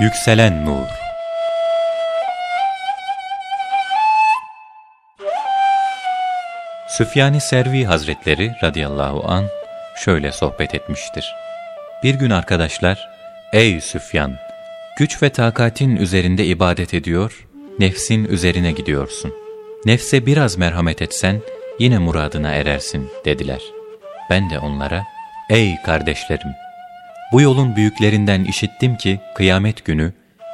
Yükselen Nur Süfyan-ı Servi Hazretleri radıyallahu an şöyle sohbet etmiştir. Bir gün arkadaşlar, ''Ey Süfyan, güç ve takatin üzerinde ibadet ediyor, nefsin üzerine gidiyorsun. Nefse biraz merhamet etsen, yine muradına erersin.'' dediler. Ben de onlara, ''Ey kardeşlerim, bu yolun büyüklerinden işittim ki, kıyamet günü,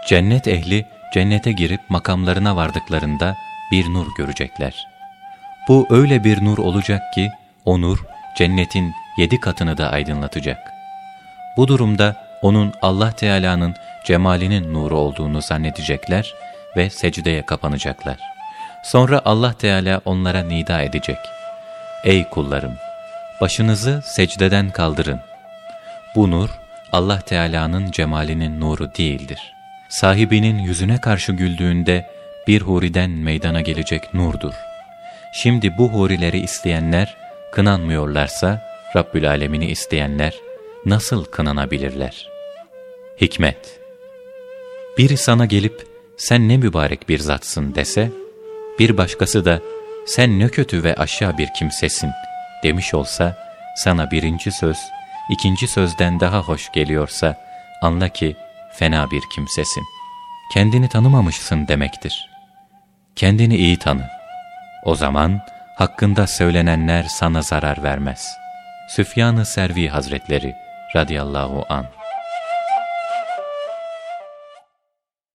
cennet ehli cennete girip makamlarına vardıklarında bir nur görecekler.'' Bu öyle bir nur olacak ki, o nur cennetin yedi katını da aydınlatacak. Bu durumda onun Allah Teala'nın cemalinin nuru olduğunu zannedecekler ve secdeye kapanacaklar. Sonra Allah Teala onlara nida edecek. Ey kullarım! Başınızı secdeden kaldırın. Bu nur, Allah Teala'nın cemalinin nuru değildir. Sahibinin yüzüne karşı güldüğünde bir huriden meydana gelecek nurdur. Şimdi bu hurileri isteyenler kınanmıyorlarsa, Rabbül Alemini isteyenler nasıl kınanabilirler? Hikmet Biri sana gelip, sen ne mübarek bir zatsın dese, bir başkası da, sen ne kötü ve aşağı bir kimsesin demiş olsa, sana birinci söz, ikinci sözden daha hoş geliyorsa, anla ki fena bir kimsesin. Kendini tanımamışsın demektir. Kendini iyi tanı. O zaman hakkında söylenenler sana zarar vermez. Süfyan-ı Servi Hazretleri radıyallahu an